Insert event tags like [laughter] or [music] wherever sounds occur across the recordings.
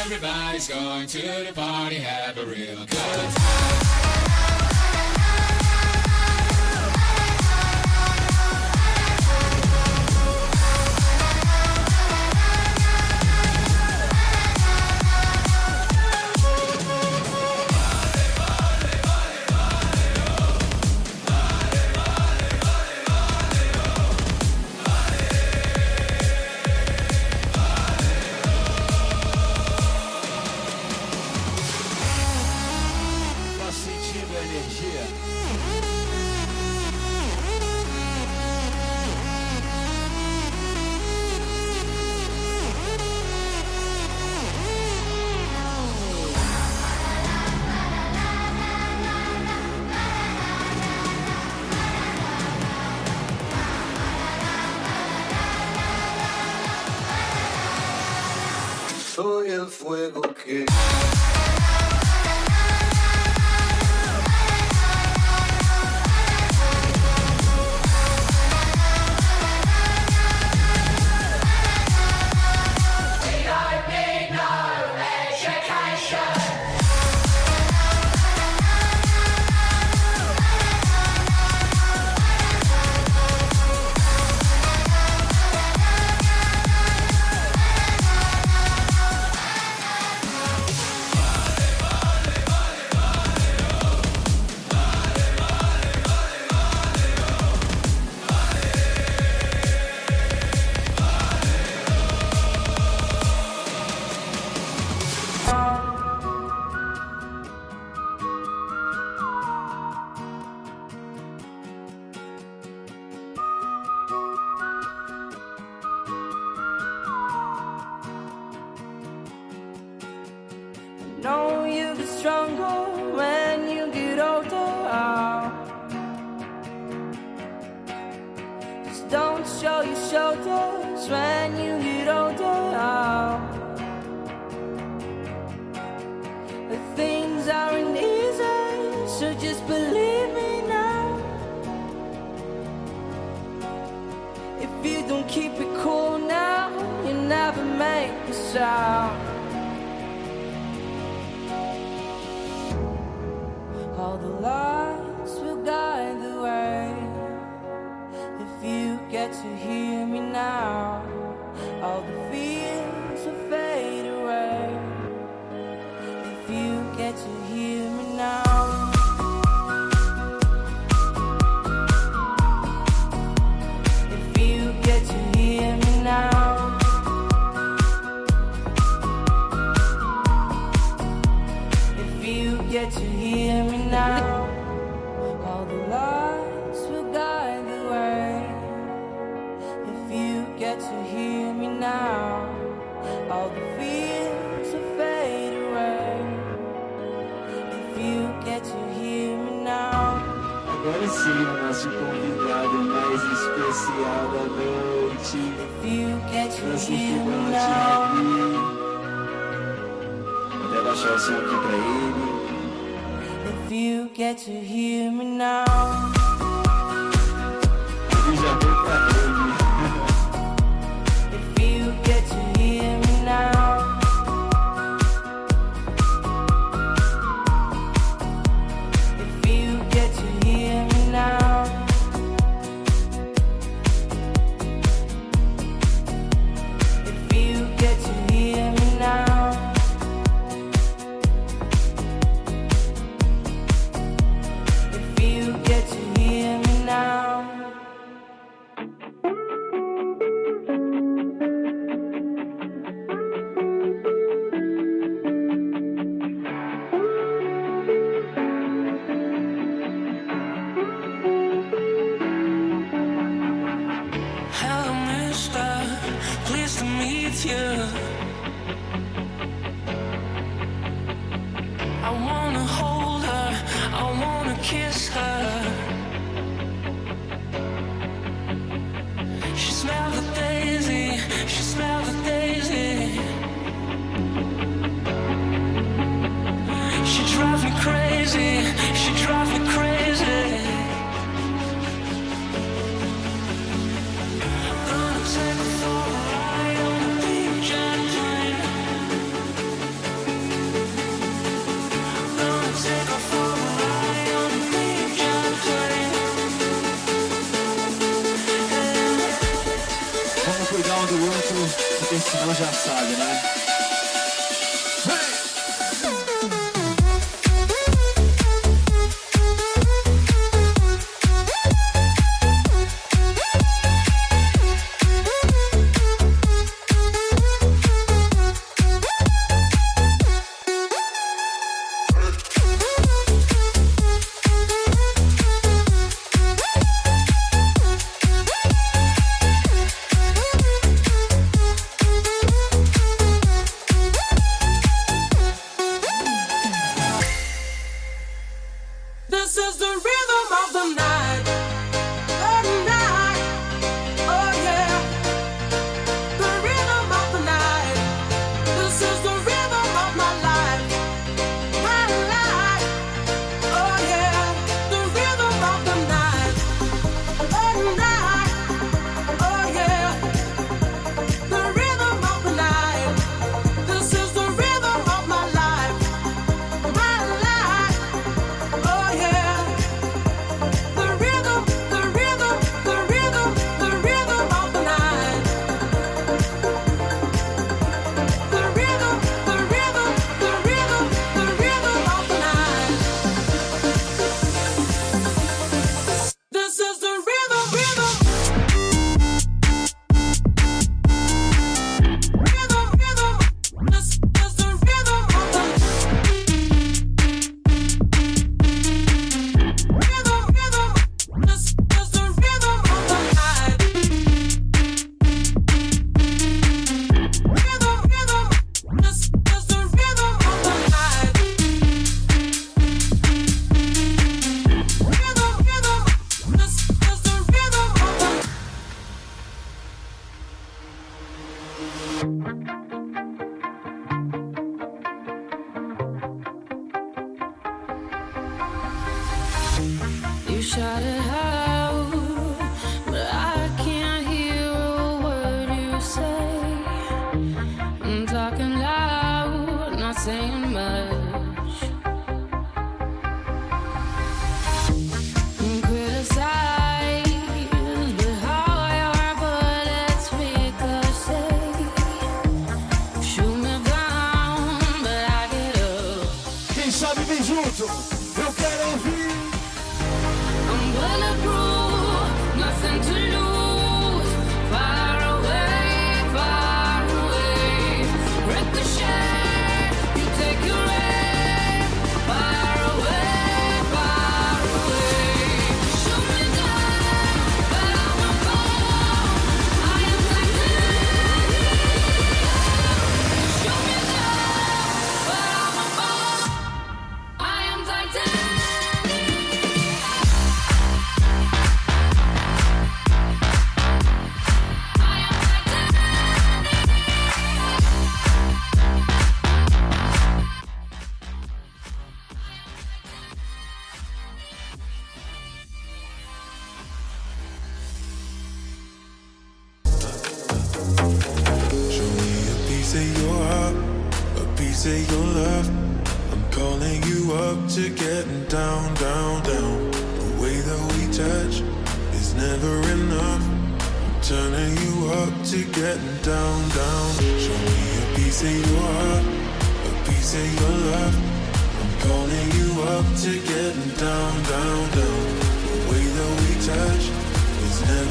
Everybody's going to the party, have a real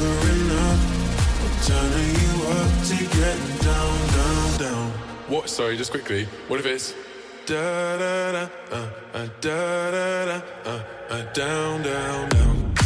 I'm turning you up to down, down, down. What? Sorry, just quickly. What if it's da da da uh, uh, da da da uh, uh, down, down, down.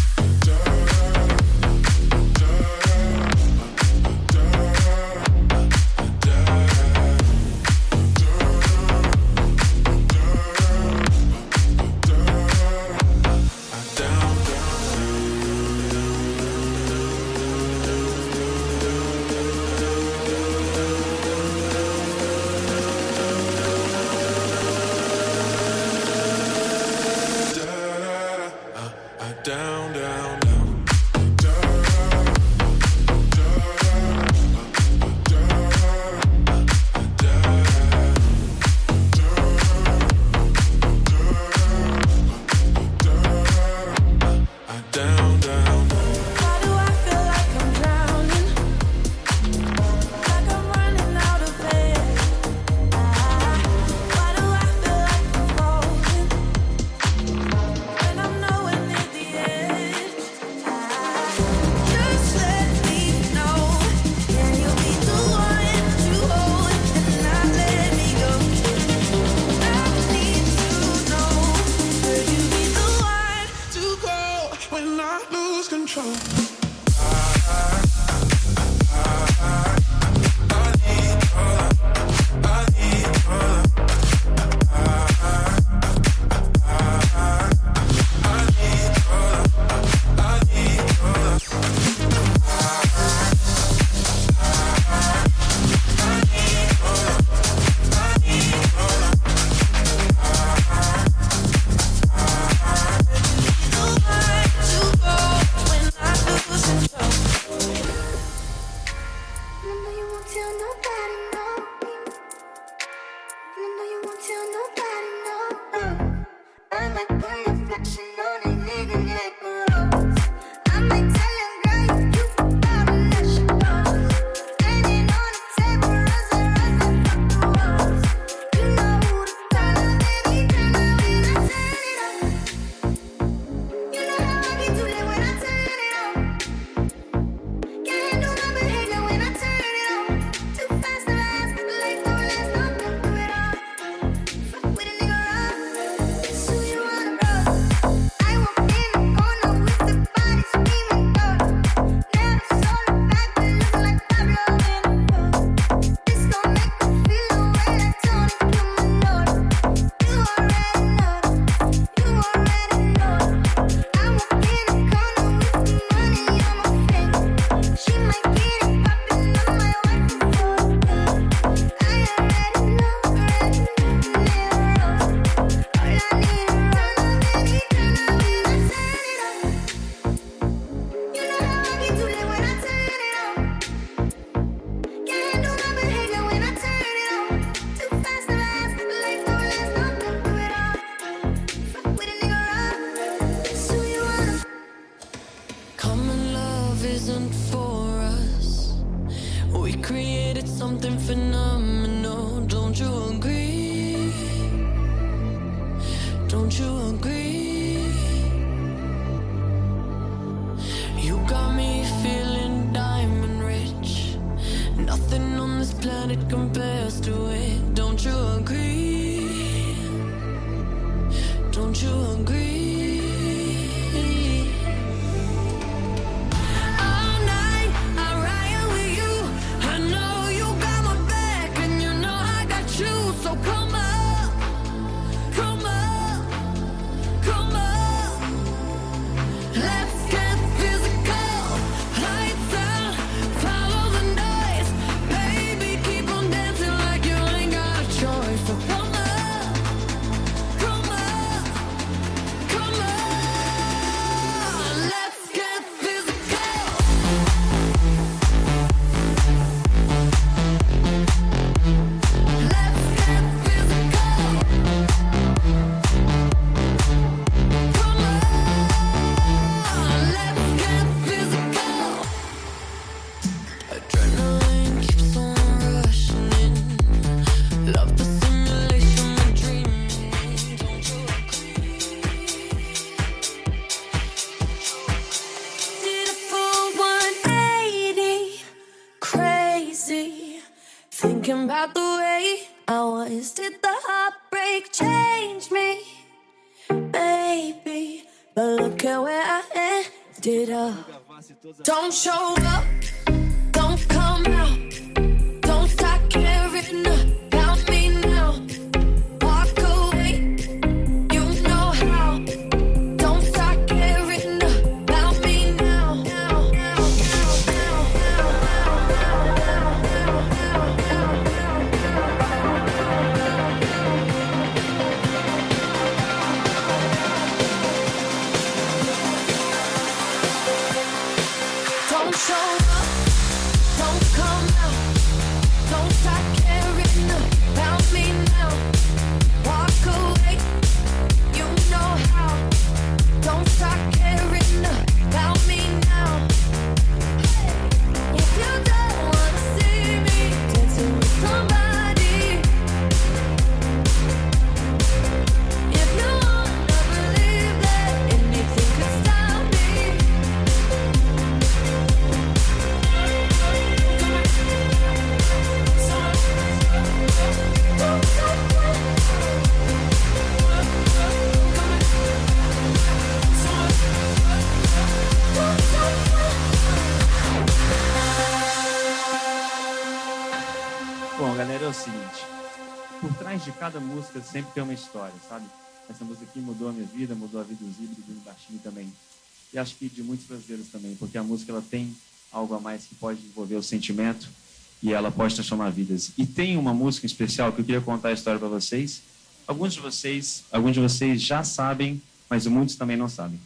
Is did the heartbreak change me? Maybe, but look at where I ended up. Don't show up, don't come out. de cada música sempre tem uma história, sabe? Essa música aqui mudou a minha vida, mudou a vida do Zibre do Baixinho também. E acho que de muitos brasileiros também, porque a música ela tem algo a mais que pode envolver o sentimento e ela pode transformar vidas. E tem uma música especial que eu queria contar a história para vocês. Alguns de vocês, alguns de vocês já sabem, mas muitos também não sabem.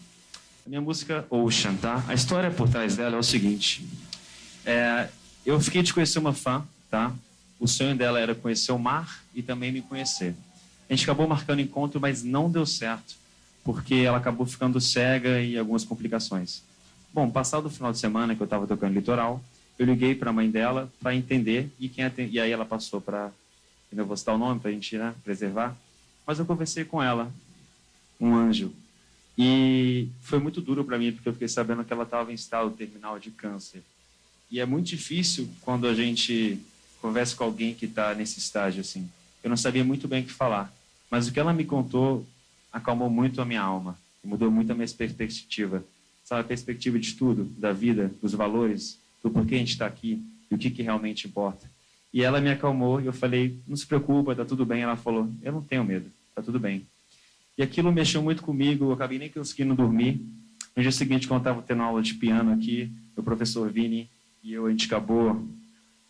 A minha música Ocean, tá? A história por trás dela é o seguinte: é, eu fiquei de conhecer uma fã, tá? O sonho dela era conhecer o mar e também me conhecer. A gente acabou marcando encontro, mas não deu certo, porque ela acabou ficando cega e algumas complicações. Bom, passado o final de semana que eu estava tocando litoral, eu liguei para a mãe dela para entender e quem atend... e aí ela passou para eu vou citar o nome para a gente né, preservar, mas eu conversei com ela, um anjo, e foi muito duro para mim porque eu fiquei sabendo que ela estava em estado terminal de câncer. E é muito difícil quando a gente conversa com alguém que está nesse estágio assim. Eu não sabia muito bem o que falar, mas o que ela me contou acalmou muito a minha alma, mudou muito a minha perspectiva. Sabe, a perspectiva de tudo, da vida, dos valores, do porquê a gente está aqui e o que, que realmente importa. E ela me acalmou e eu falei, não se preocupa, tá tudo bem. Ela falou, eu não tenho medo, tá tudo bem. E aquilo mexeu muito comigo, eu acabei nem conseguindo dormir. No dia seguinte, quando eu estava tendo aula de piano aqui, o professor Vini e eu, a gente acabou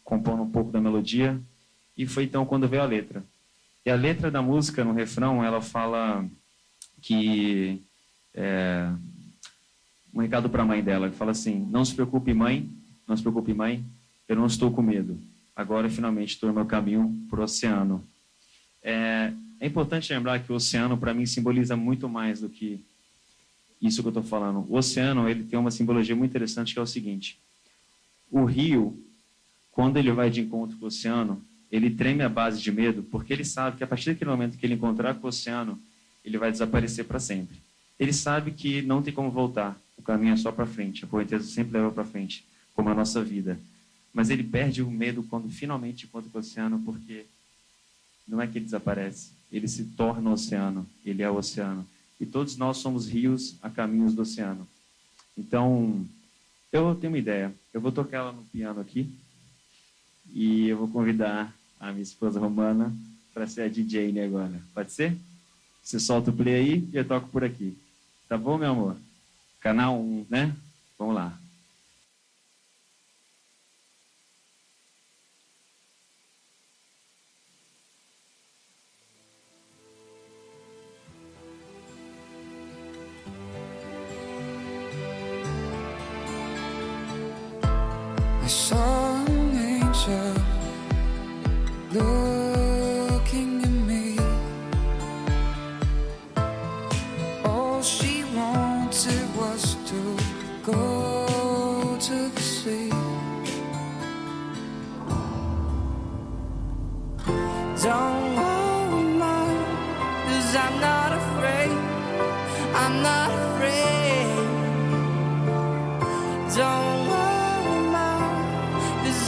compondo um pouco da melodia. E foi então quando veio a letra. E a letra da música, no refrão, ela fala que... É, um recado para a mãe dela, que fala assim, não se preocupe mãe, não se preocupe mãe, eu não estou com medo. Agora, finalmente, estou no meu caminho para o oceano. É, é importante lembrar que o oceano, para mim, simboliza muito mais do que isso que eu estou falando. O oceano ele tem uma simbologia muito interessante que é o seguinte: o rio, quando ele vai de encontro com o oceano, ele treme a base de medo, porque ele sabe que a partir daquele momento que ele encontrar com o oceano, ele vai desaparecer para sempre. Ele sabe que não tem como voltar, o caminho é só para frente, a correnteza sempre leva para frente, como a nossa vida. Mas ele perde o medo quando finalmente encontra com o oceano, porque não é que ele desaparece, ele se torna oceano, ele é o oceano. E todos nós somos rios a caminhos do oceano. Então, eu tenho uma ideia. Eu vou tocar ela no piano aqui e eu vou convidar a minha esposa Romana para ser a DJ né, agora. Pode ser? Você solta o play aí e eu toco por aqui. Tá bom, meu amor? Canal 1, né? Vamos lá. Don't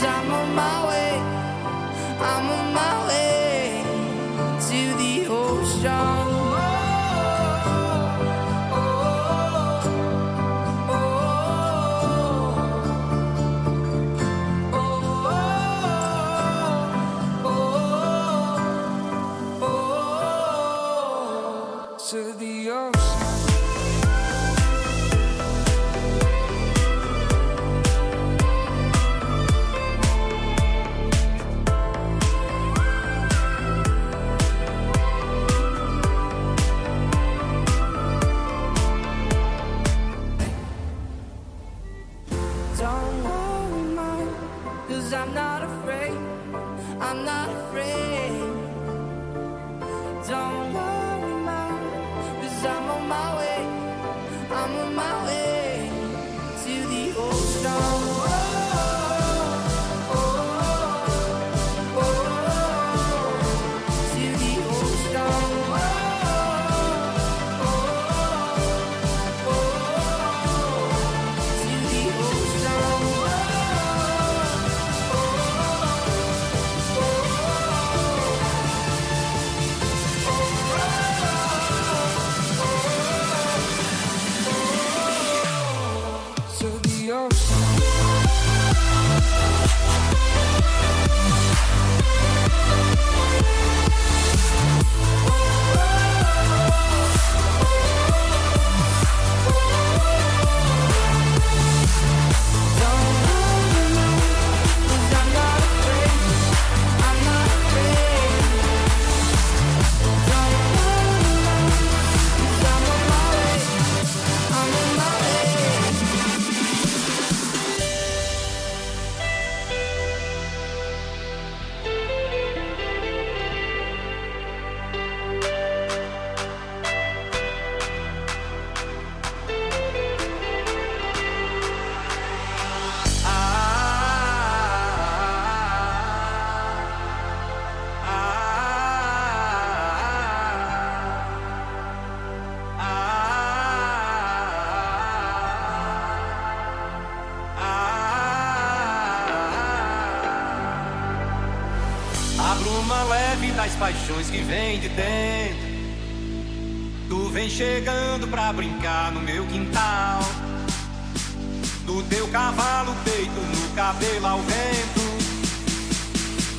I'm on my way. I'm on my way to the ocean. Bruma leve das paixões que vem de dentro. Tu vem chegando pra brincar no meu quintal. Do teu cavalo peito no cabelo ao vento.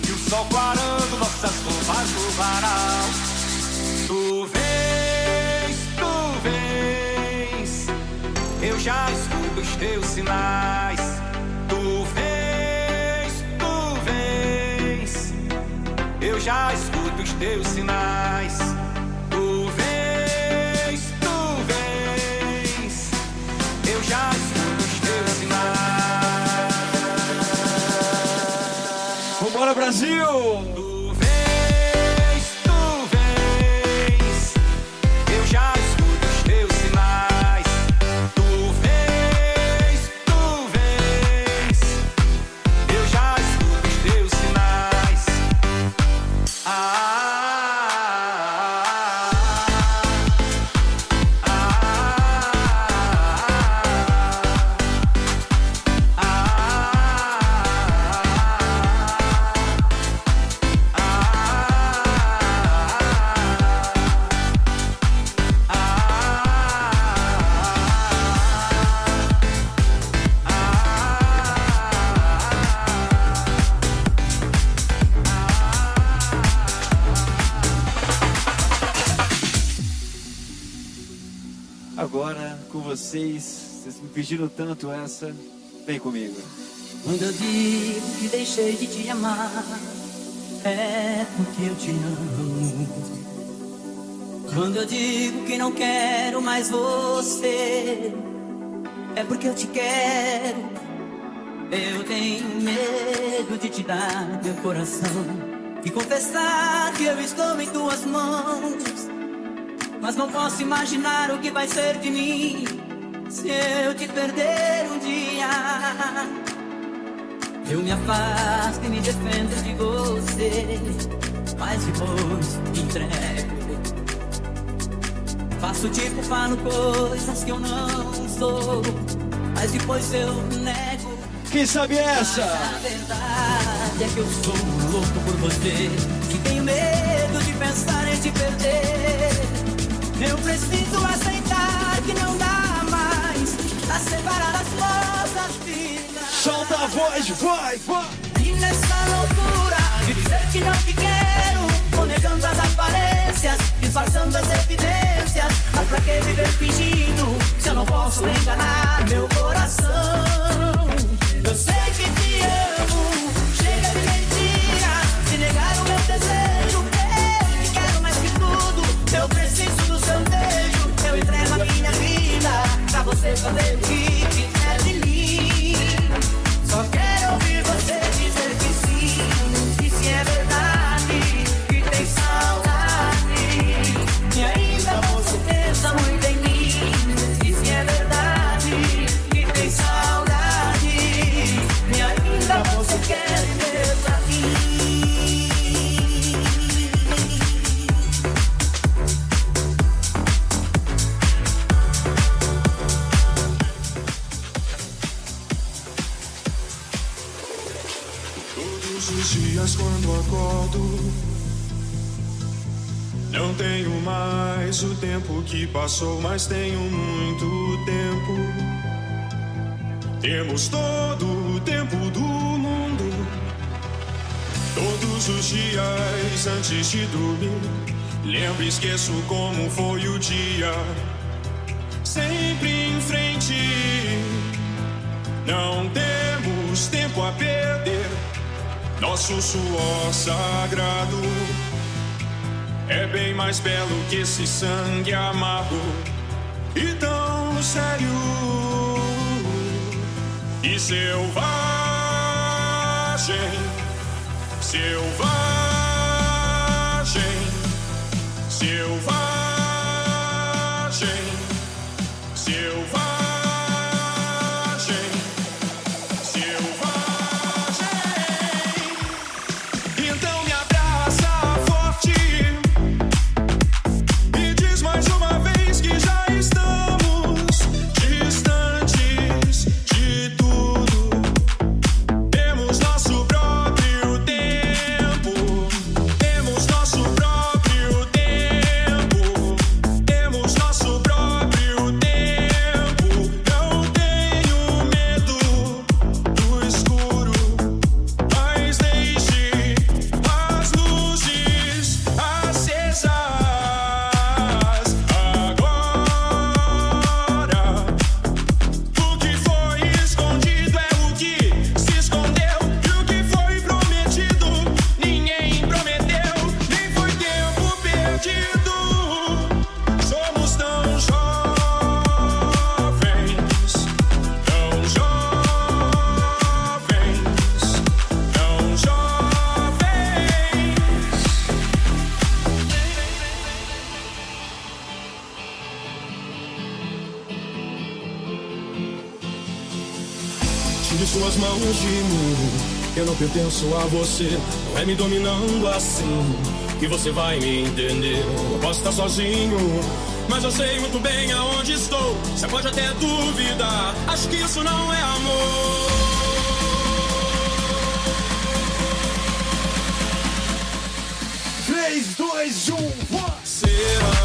E o sol clarando nossas roupas no varal. Tu vens, tu vens. Eu já escuto os teus sinais. Já escuto os teus sinais. Pediram tanto essa, vem comigo. Quando eu digo que deixei de te amar, é porque eu te amo. Quando eu digo que não quero mais você, é porque eu te quero. Eu tenho medo de te dar meu coração e confessar que eu estou em tuas mãos. Mas não posso imaginar o que vai ser de mim se eu te perder um dia. Eu me afasto e me defendo de você, mas depois me entrego. Faço tipo, falo coisas que eu não sou, mas depois eu nego. Quem sabe essa? A verdade é que eu sou louco por você, que tenho medo de pensar em te perder. Eu preciso aceitar que não dá pra separar as nossas vidas. Solta a voz, vai, vai! E nessa loucura de dizer que não te quero, vou negando as aparências, disfarçando as evidências. Mas pra que viver fingindo se eu não posso enganar meu coração? Eu sei que te amo, chega de mentiras, se negar o meu desejo. Eu te quero mais que tudo, eu preciso você fazer o que passou, mas tenho muito tempo. Temos todo o tempo do mundo. Todos os dias antes de dormir, lembro e esqueço como foi o dia. Sempre em frente, não temos tempo a perder. Nosso suor sagrado é bem mais belo que esse sangue amargo e tão sério. E selvagem, selvagem, pertenço a você. Não é me dominando assim que você vai me entender. Eu posso estar sozinho, mas eu sei muito bem aonde estou. Você pode até duvidar, acho que isso não é amor. Três, dois, um, 1, Será?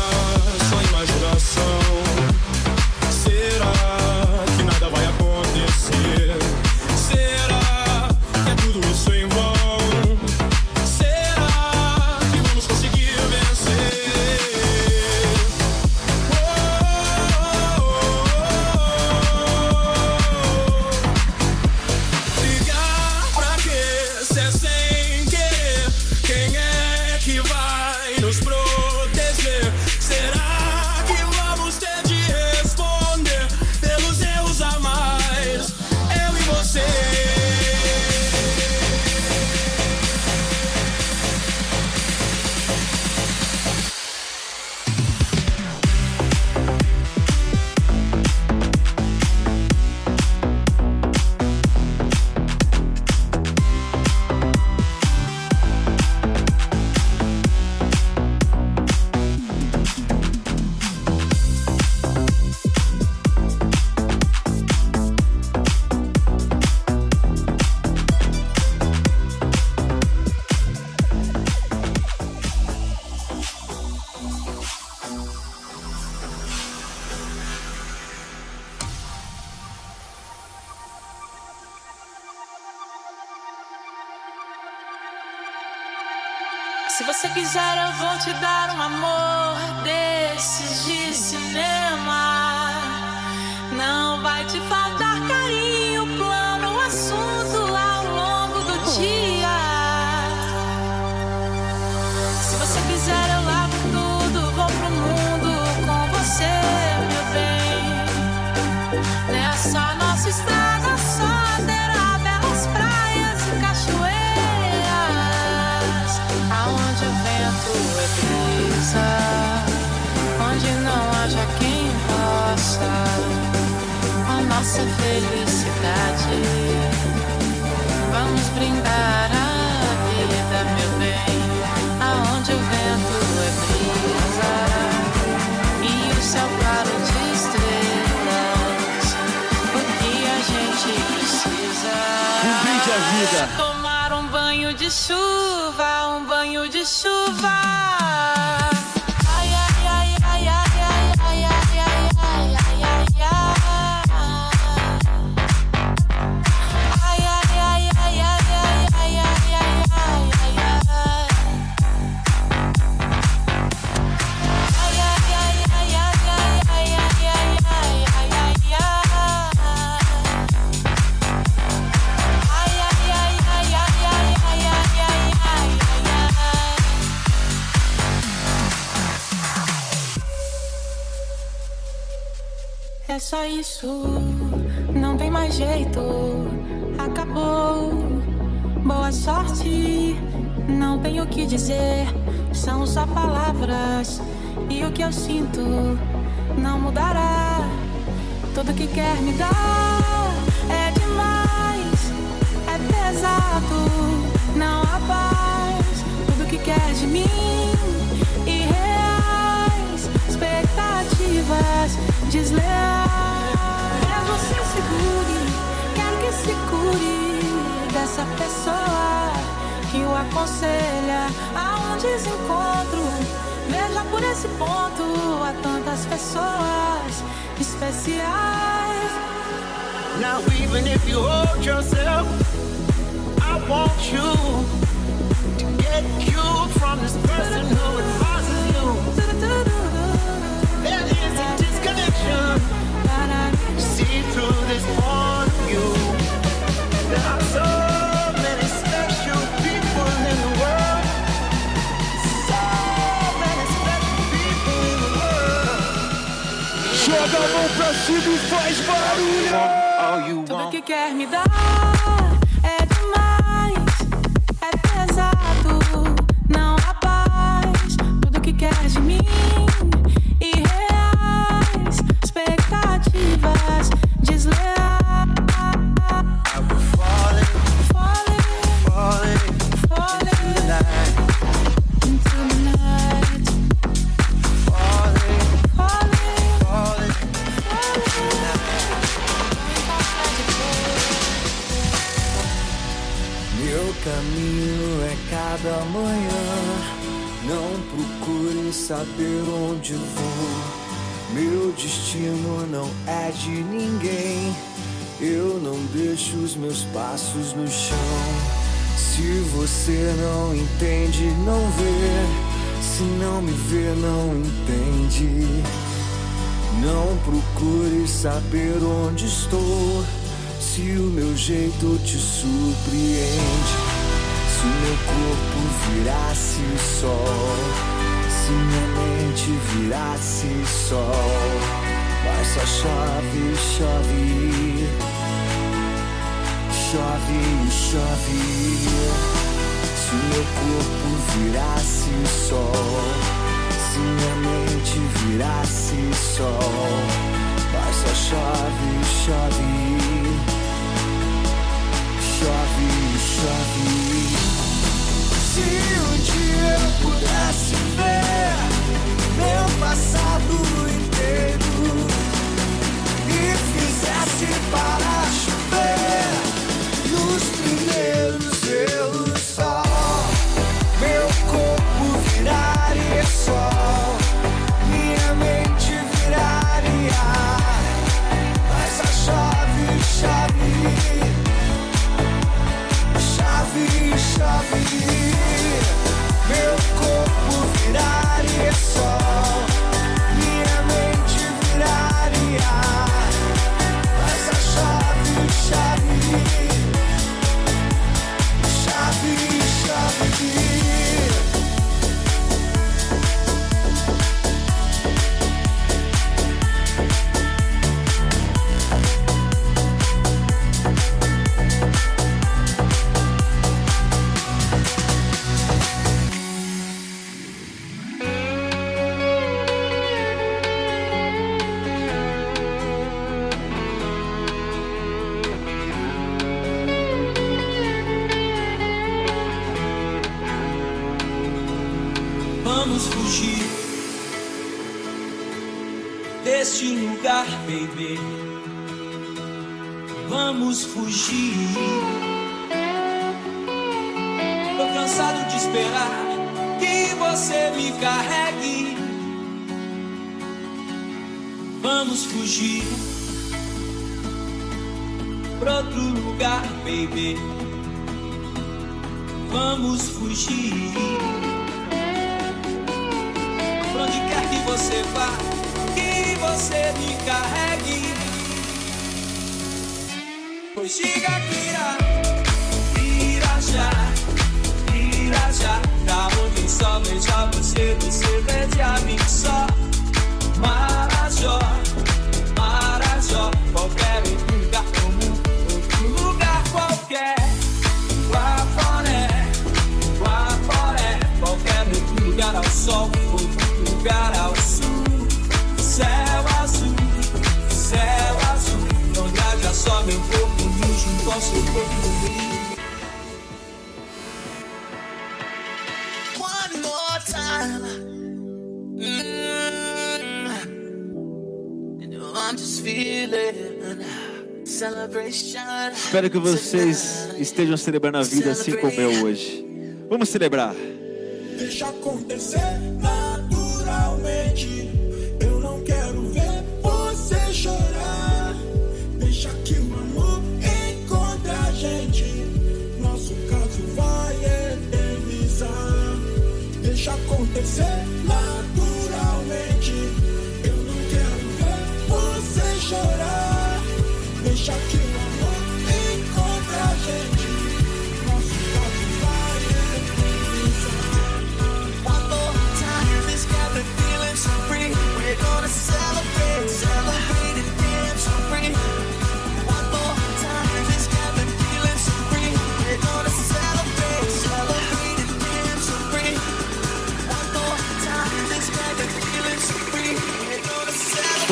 eu sinto não mudará. Tudo que quer me dar é demais, é pesado, não há paz. Tudo que quer de mim e reais expectativas desleais. Quer você segure, quero que se cure dessa pessoa que o aconselha a um desencontro Veja por esse ponto há tantas pessoas especiais. Now, even if you hold yourself, I want you to get you from this person who is. Mão pra cima e faz barulho. Tudo que quer me dar. onde vou. Meu destino não é de ninguém. Eu não deixo os meus passos no chão. Se você não entende, não vê. Se não me vê, não entende. Não procure saber onde estou. Se o meu jeito te surpreende. Se o meu corpo virasse o sol se minha mente virasse sol, mas só chove, chove, chove, chove. Se meu corpo virasse sol, se minha mente virasse sol, mas só chove, chove, chove, chove. Se um dia eu pudesse ver meu passado inteiro. Espero que vocês estejam celebrando a vida assim como eu hoje. Vamos celebrar. Deixa acontecer.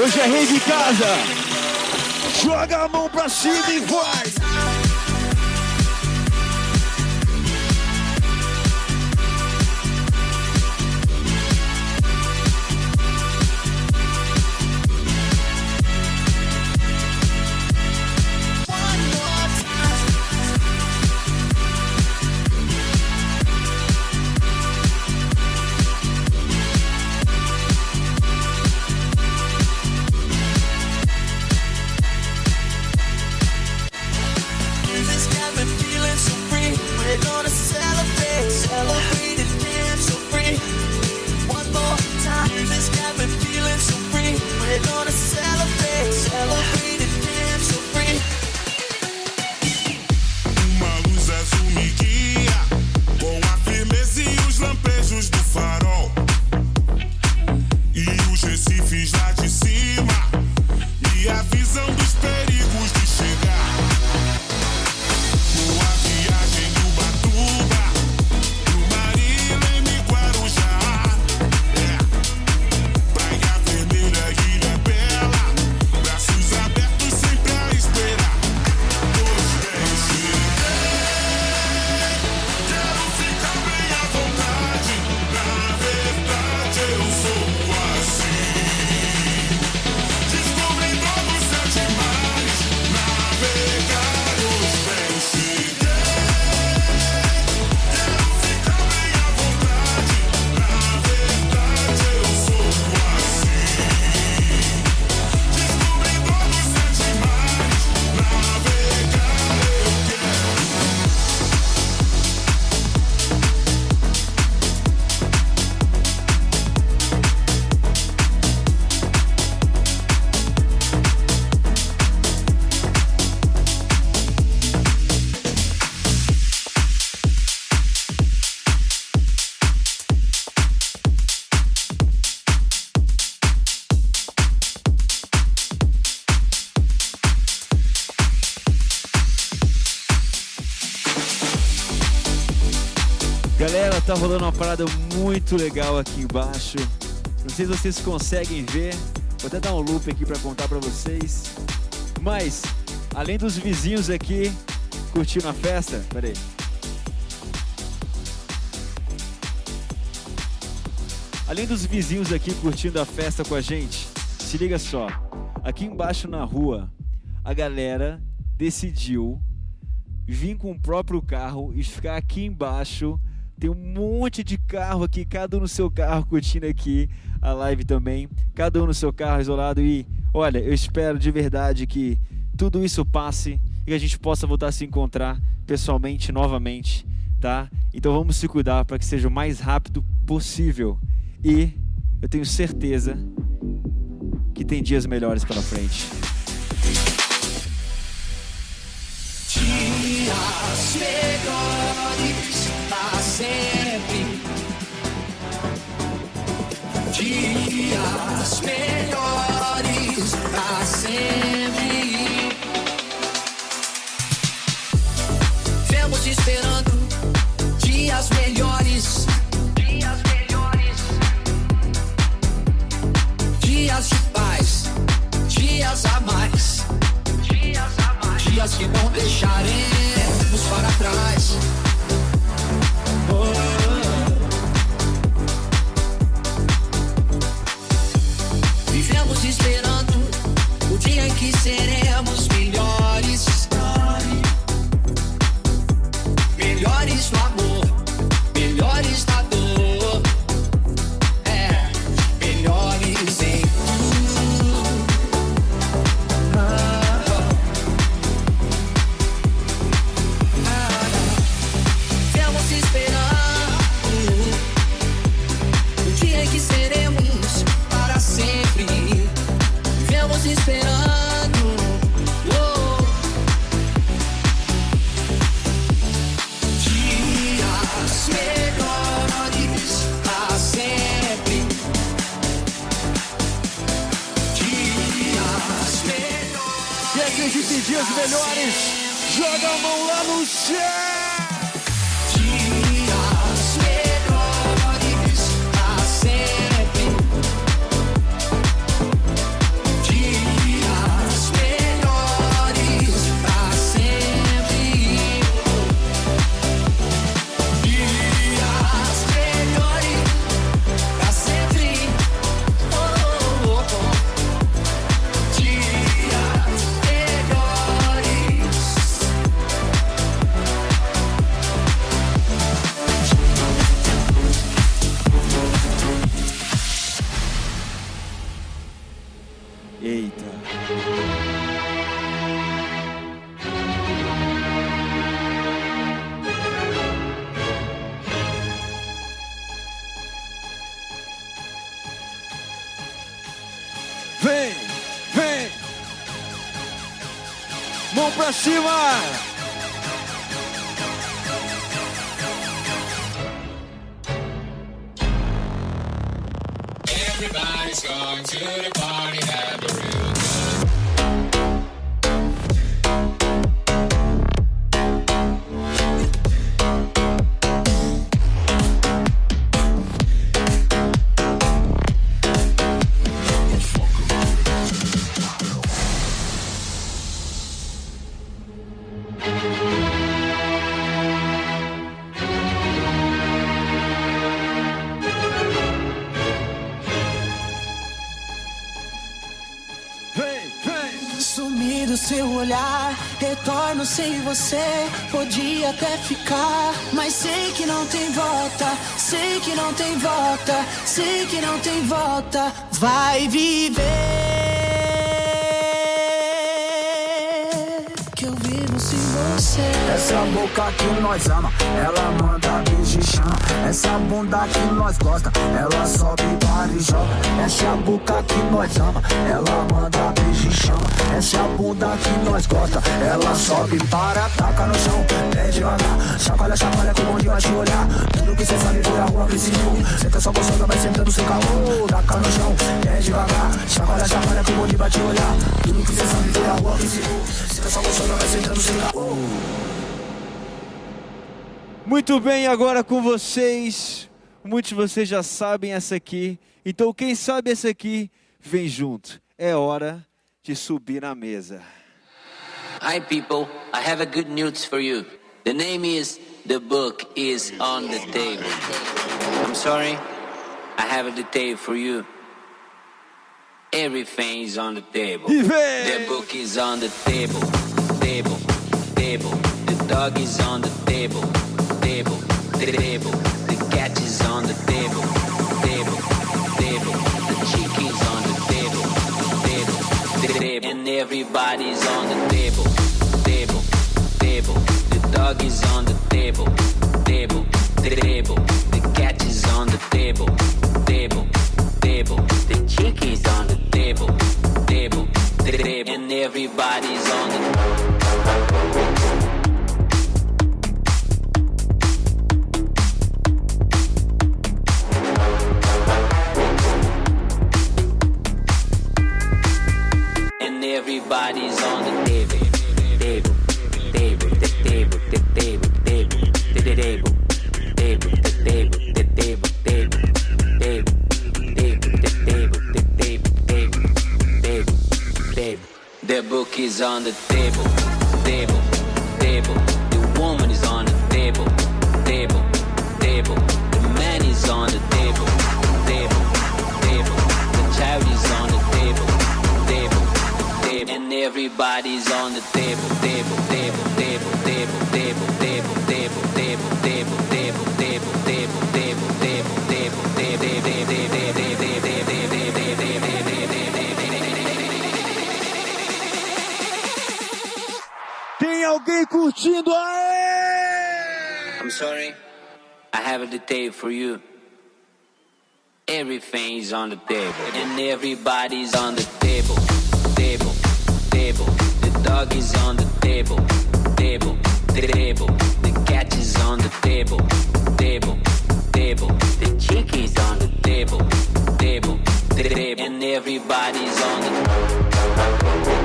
Hoje é rei de casa. Joga a mão pra cima e vai. Rolando uma parada muito legal aqui embaixo. Não sei se vocês conseguem ver. Vou até dar um loop aqui pra contar pra vocês. Mas, além dos vizinhos aqui curtindo a festa, peraí. Além dos vizinhos aqui curtindo a festa com a gente, se liga só. Aqui embaixo na rua, a galera decidiu vir com o próprio carro e ficar aqui embaixo. Tem um monte de carro aqui, cada um no seu carro curtindo aqui a live também. Cada um no seu carro isolado e olha, eu espero de verdade que tudo isso passe e que a gente possa voltar a se encontrar pessoalmente novamente, tá? Então vamos se cuidar para que seja o mais rápido possível. E eu tenho certeza que tem dias melhores pela frente. Dias melhores sempre. Dias melhores pra sempre. Vemos esperando dias melhores. Dias melhores. Dias de paz. Dias a mais. Dias a mais. Dias que não deixaremos para trás. Vivemos esperando o dia em que seremos Sumi do seu olhar, retorno sem você. Podia até ficar, mas sei que não tem volta. Sei que não tem volta, sei que não tem volta. Vai viver. Vivo sem você. Essa é a boca que nós ama, ela manda beijo e chama. Essa bunda que nós gosta, ela sobe, para e joga. Essa boca que nós ama, ela manda beijo e chama. Essa bunda que nós gosta, ela sobe, para, taca no chão, pé devagar. Chacoalha, chacoalha, com onde vai te olhar. Tudo que cê sabe foi a rua que ensinou. Cê tá só gostando, vai sentando sem calor. Taca no chão, pé devagar. Chacoalha, chacoalha, com onde vai te olhar. Tudo que cê sabe foi a rua que ensinou. Cê tá só gostando, vai sentando calor. Muito bem, agora com vocês. Muitos de vocês já sabem essa aqui. Então, quem sabe essa aqui, vem junto. É hora de subir na mesa. Hi, people. I have a good news for you. The name is The Book is on the Table. I'm sorry. I have a detail for you. Everything is on the table. The book is on the table. Table. Table. The dog is on the table. Table. Table. The cat is on the table. Table. Table. The chick is on the table. Table. Table. And everybody's on the table. Table. Table. The dog is on the table. Table. Table. The cat is on the table. Table. Table. The chick is on the table. Table. Table. And everybody's on the table on the table table, table. The woman is on the table, table, table. The man is on the table, table, table. The child is on the table, table, table. And everybody's on the table, table, table, table, Aê! I'm sorry. I have a detail for you. Everything's on the table, and everybody's on the table. Table, table. The dog is on the table. Table, table. The cat is on the table. Table, table. The chick is on the table. Table, table. And everybody's on the Ó,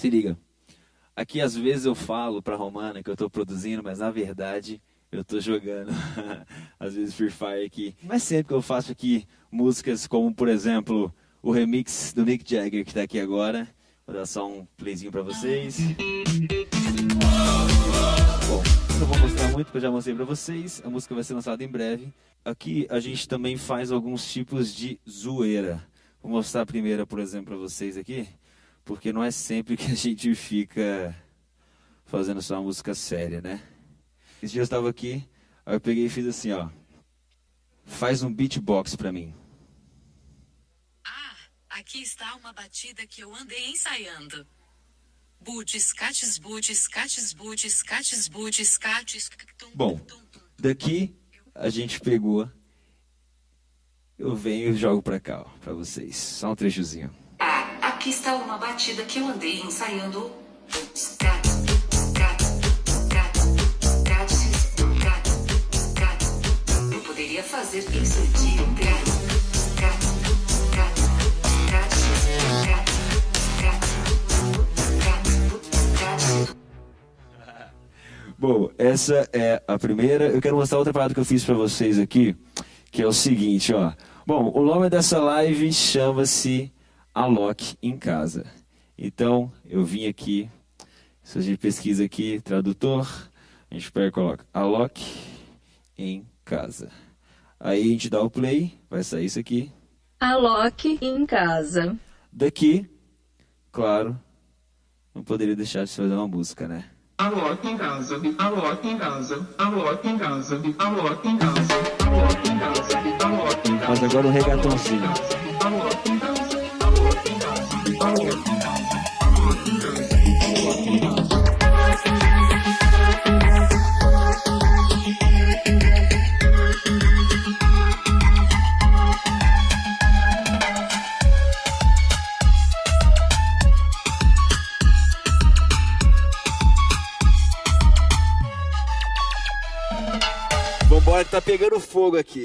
se liga. Aqui às vezes eu falo pra Romana que eu tô produzindo, mas na verdade eu tô jogando. [laughs] às vezes Free Fire aqui. Mas sempre que eu faço aqui músicas como, por exemplo, o remix do Mick Jagger que tá aqui agora. Vou dar só um playzinho pra vocês. Bom, não vou mostrar muito porque eu já mostrei pra vocês. A música vai ser lançada em breve. Aqui a gente também faz alguns tipos de zoeira. Vou mostrar a primeira, por exemplo, pra vocês aqui. Porque não é sempre que a gente fica fazendo só uma música séria, né? Esse dia eu estava aqui, aí eu peguei e fiz assim, ó. Faz um beatbox pra mim. Aqui está uma batida que eu andei ensaiando. Boots, cates, boots, cates, boots, cates, boots, cates. Bom, daqui a gente pegou. Eu venho e jogo pra cá, ó, pra vocês. Só um trechozinho. Aqui está uma batida que eu andei ensaiando. Eu poderia fazer isso de um gato. Bom, essa é a primeira. Eu quero mostrar outra parada que eu fiz pra vocês aqui, que é o seguinte, ó. Bom, o nome dessa live chama-se Alok em Casa. Então, eu vim aqui, se a gente pesquisa aqui, tradutor, a gente pega e coloca Alok em Casa. Aí a gente dá o play, vai sair isso aqui. Alok em casa. Daqui, claro, não poderia deixar de fazer uma música, né? Alok em casa, alok em casa, alok em casa, alok em casa, alok em casa, alok em casa. Mas agora um regatãozinho. Pegando fogo aqui.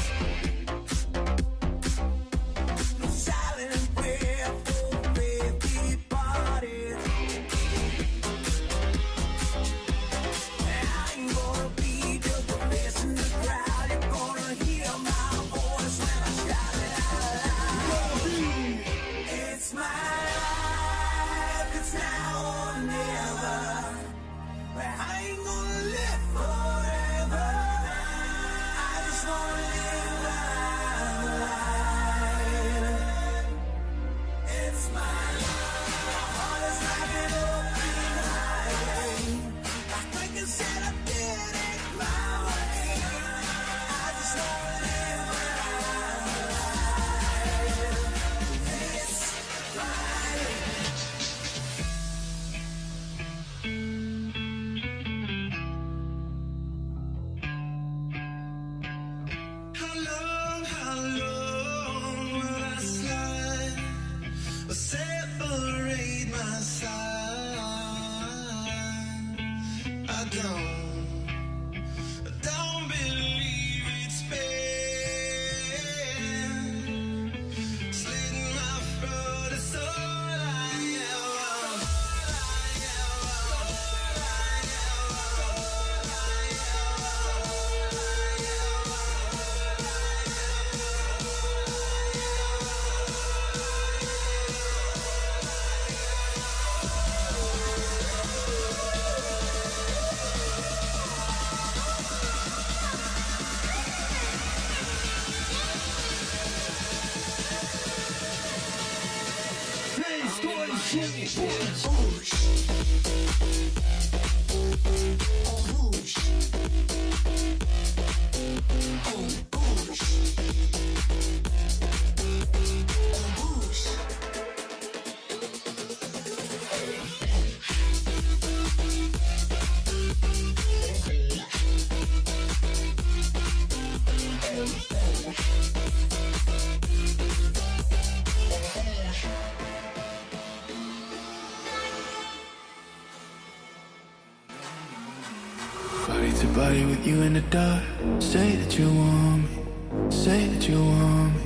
To body with you in the dark. Say that you want me. Say that you want me.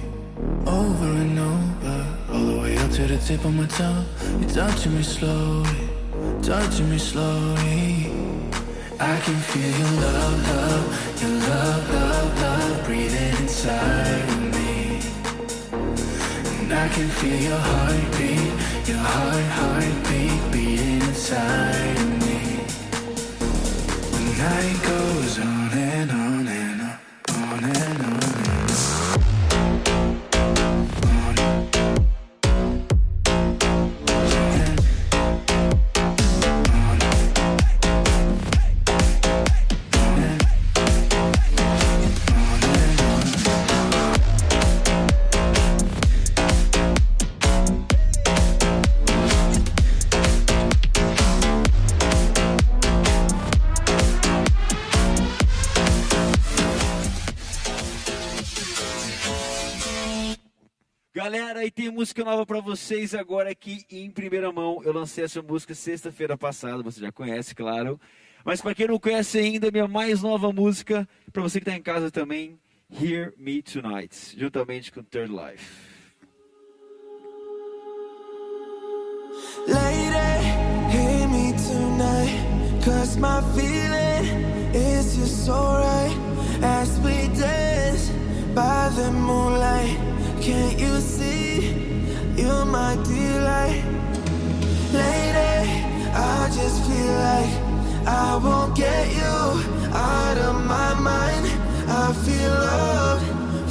Over and over. All the way up to the tip of my tongue. You're touching me slowly. Touching me slowly. I can feel your love, love. Your love, love, love. Breathing inside of me. And I can feel your heartbeat. Your heart, heartbeat. Beating inside of me. The night goes on and on música nova pra vocês agora aqui em primeira mão. Eu lancei essa música sexta-feira passada, você já conhece, claro. Mas pra quem não conhece ainda, minha mais nova música, pra você que tá em casa também, Hear Me Tonight, juntamente com Third Life. Lady, hear me tonight. Cause my feeling is just so right. As we dance by the moonlight. Can't you see? You're my delight. Lady, I just feel like I won't get you out of my mind. I feel love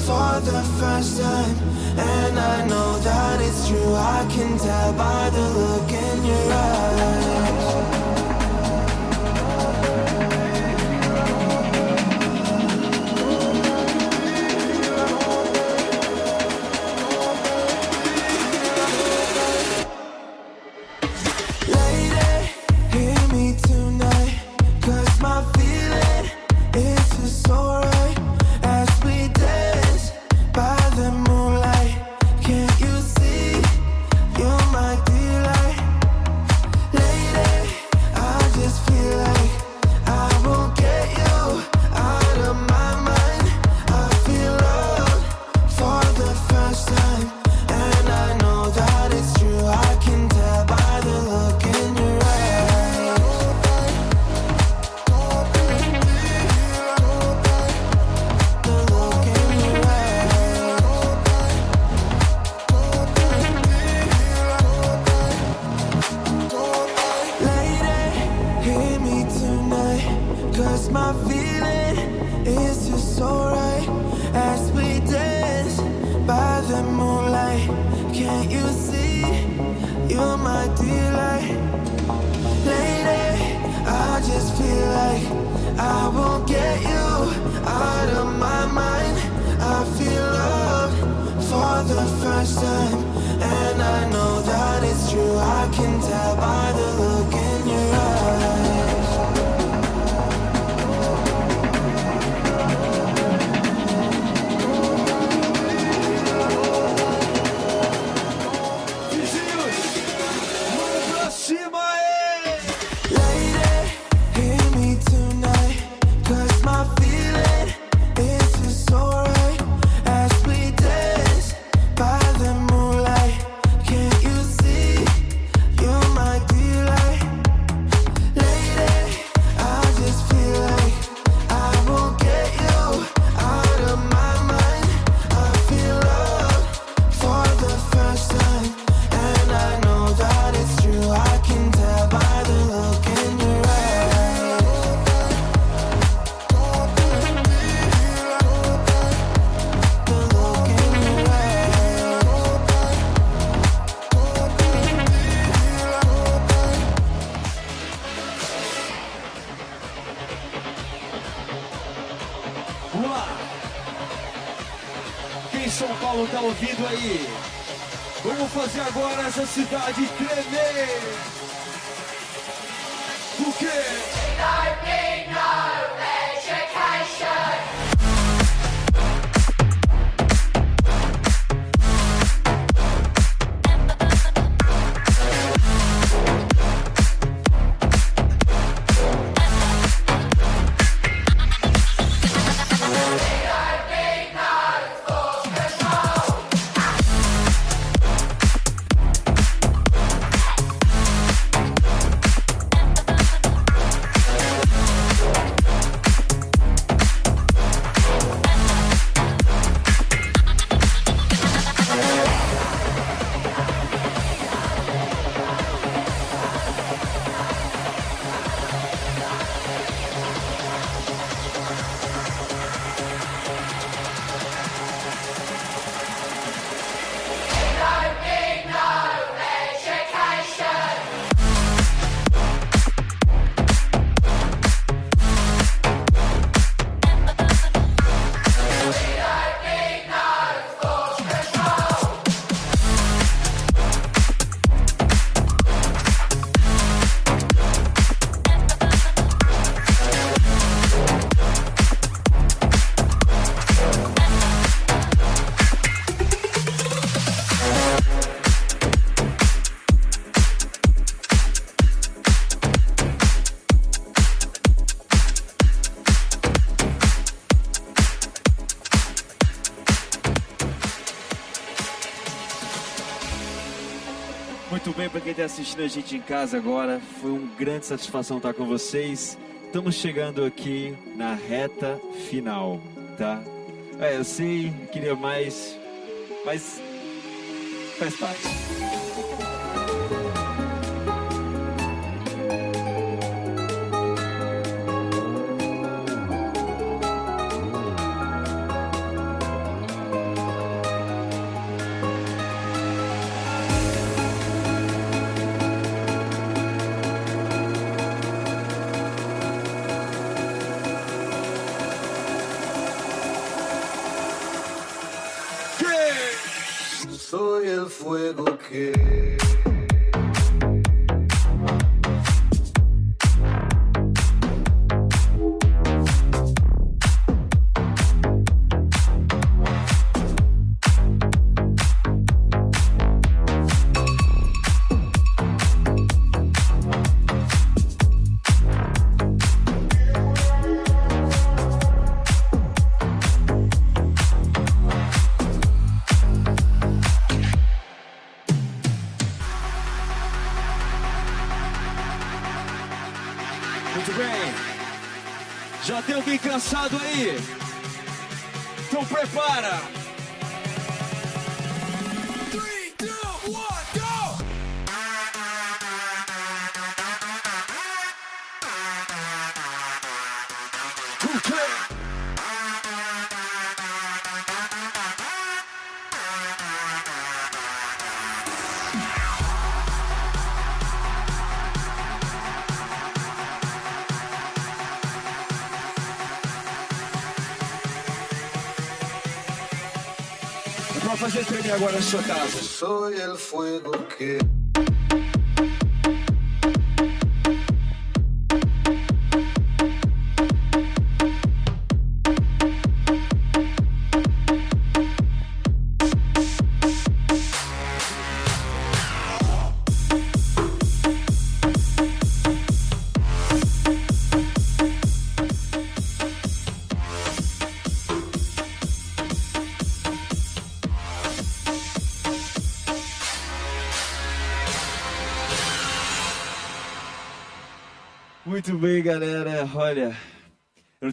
for the first time. And I know that it's true. I can tell by the look in your eyes. essa cidade tremer. quem está assistindo a gente em casa agora, foi uma grande satisfação estar com vocês. Estamos chegando aqui na reta final, tá? É, eu sei, queria mais, mas faz parte. Tremer agora na sua casa. Soy el fuego que.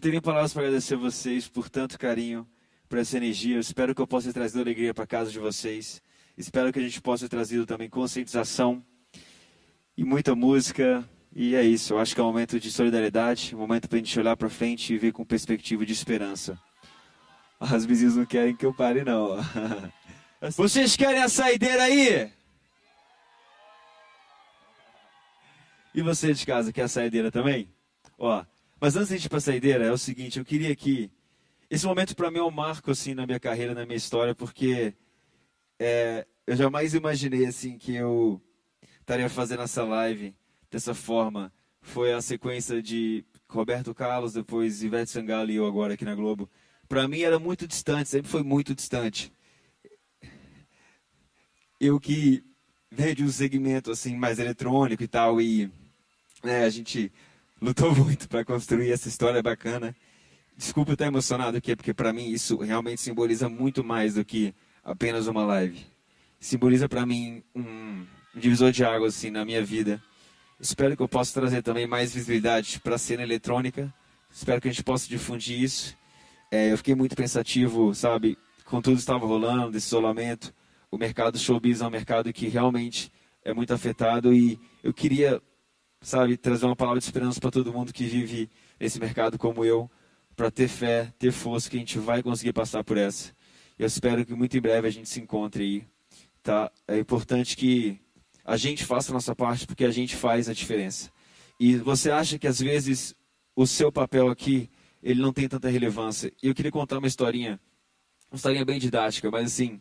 Tenho nem palavras para agradecer vocês por tanto carinho, por essa energia. Eu espero que eu possa ter trazido alegria para casa de vocês. Espero que a gente possa ter trazido também conscientização e muita música. E é isso. Eu acho que é um momento de solidariedade, um momento para a gente olhar para frente e ver com perspectiva de esperança. As vizinhas não querem que eu pare, não. [laughs] Vocês querem a saideira aí? E você de casa quer a saideira também? Ó, mas antes de a gente ir pra saideira, é o seguinte, eu queria que esse momento para mim é um marco assim na minha carreira, na minha história, porque é, eu jamais imaginei assim que eu estaria fazendo essa live dessa forma. Foi a sequência de Roberto Carlos, depois Ivete Sangalo e eu agora aqui na Globo. Para mim era muito distante, sempre foi muito distante. Eu que venho de um segmento assim mais eletrônico e tal e né, a gente lutou [laughs] muito para construir essa história bacana. Desculpa estar emocionado aqui, porque para mim isso realmente simboliza muito mais do que apenas uma live. Simboliza para mim um, divisor de águas assim na minha vida. Espero que eu possa trazer também mais visibilidade para a cena eletrônica. Espero que a gente possa difundir isso. É, eu fiquei muito pensativo, sabe, com tudo que estava rolando, desse isolamento. O mercado showbiz é um mercado que realmente é muito afetado e eu queria, sabe, trazer uma palavra de esperança para todo mundo que vive nesse mercado como eu, para ter fé, ter força que a gente vai conseguir passar por essa. Eu espero que muito em breve a gente se encontre aí, tá? É importante que a gente faça a nossa parte porque a gente faz a diferença. E você acha que às vezes o seu papel aqui ele não tem tanta relevância? E eu queria contar uma historinha, uma historinha bem didática, mas assim,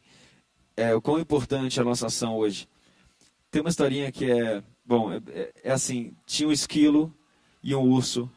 é, o quão importante é a nossa ação hoje. Tem uma historinha que é, bom, é, é- é assim, tinha um esquilo e um urso,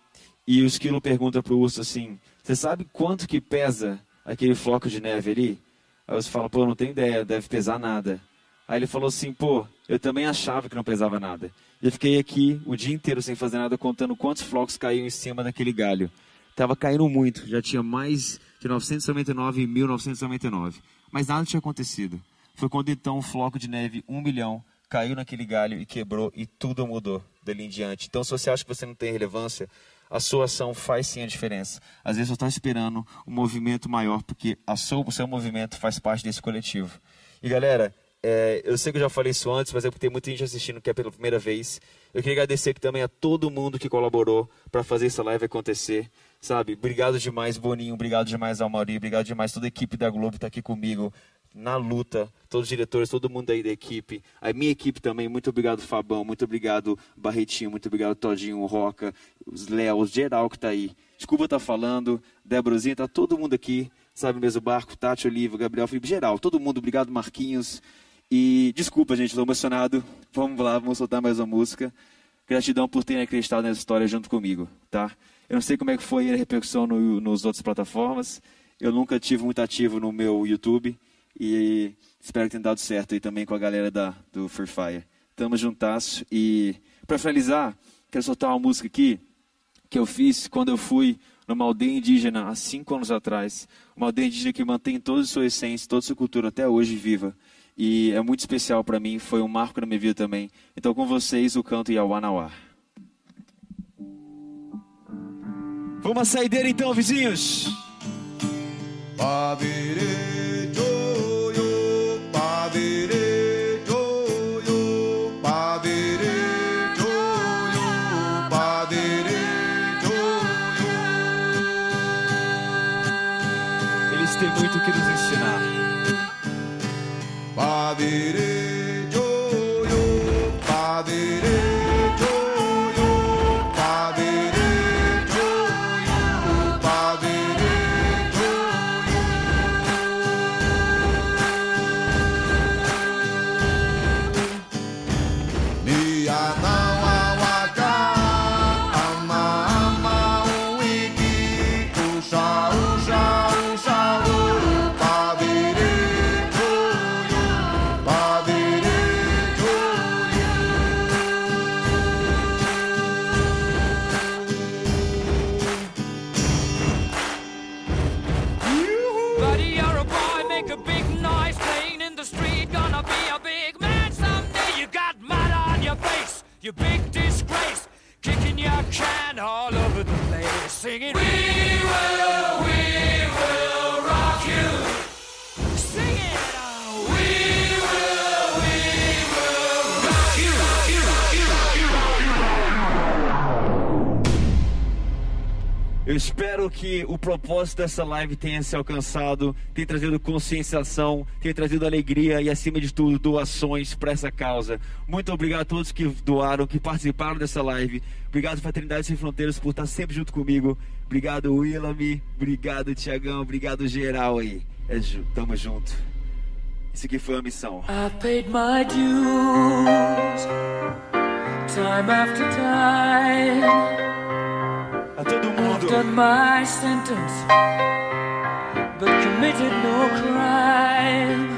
e o esquilo pergunta pro urso assim, você sabe quanto que pesa aquele floco de neve ali? Aí você fala, pô, não tenho ideia, deve pesar nada. Aí ele falou assim, pô, eu também achava que não pesava nada. E eu fiquei aqui o dia inteiro sem fazer nada, contando quantos flocos caíam em cima daquele galho. Tava caindo muito, já tinha mais de 999 e 1999. Mas nada tinha acontecido. Foi quando então um floco de neve, um milhão, caiu naquele galho e quebrou e tudo mudou dali em diante. Então, se você acha que você não tem relevância, a sua ação faz sim a diferença. Às vezes você está esperando um movimento maior, porque a sua, o seu movimento faz parte desse coletivo. E galera, é, eu sei que eu já falei isso antes, mas é porque tem muita gente assistindo que é pela primeira vez. Eu queria agradecer aqui também a todo mundo que colaborou para fazer essa live acontecer. Sabe, obrigado demais, Boninho, obrigado demais ao Mauri, obrigado demais toda a equipe da Globo está aqui comigo na luta, todos os diretores, todo mundo aí da equipe, a minha equipe também, muito obrigado Fabão, muito obrigado Barretinho, muito obrigado Todinho, Roca, os Léo, os geral que tá aí. Desculpa tá falando, Déborozinha, tá todo mundo aqui, sabe mesmo, Barco, Tati, Oliva, Gabriel, Felipe, geral, todo mundo, obrigado Marquinhos. E desculpa, gente, tô emocionado. Vamos lá, vamos soltar mais uma música. Gratidão por terem acreditado nessa história junto comigo, tá? Eu não sei como é que foi a repercussão no, nos outras plataformas. Eu nunca tive muito ativo no meu YouTube e espero que tenha dado certo aí também com a galera da, do Free Fire. Tamo juntasso e para finalizar, quero soltar uma música aqui que eu fiz quando eu fui numa aldeia indígena há cinco anos atrás. Uma aldeia indígena que mantém toda a sua essência, toda a sua cultura até hoje viva. E é muito especial para mim, foi um marco na minha vida também. Então com vocês o canto Yawanawá. Vamos à saideira então, vizinhos. Pabere muito que nos ensinar. Pabere espero que o propósito dessa live tenha se alcançado, tenha trazido conscienciação, tenha trazido alegria e, acima de tudo, doações para essa causa. Muito obrigado a todos que doaram, que participaram dessa live. Obrigado, Fraternidade Sem Fronteiras, por estar sempre junto comigo. Obrigado, Willamy. Obrigado, Tiagão. Obrigado, geral aí. É, tamo junto. Isso aqui foi a missão. I paid my dues time after time. A todo mundo. I've done my sentence, but committed no crime.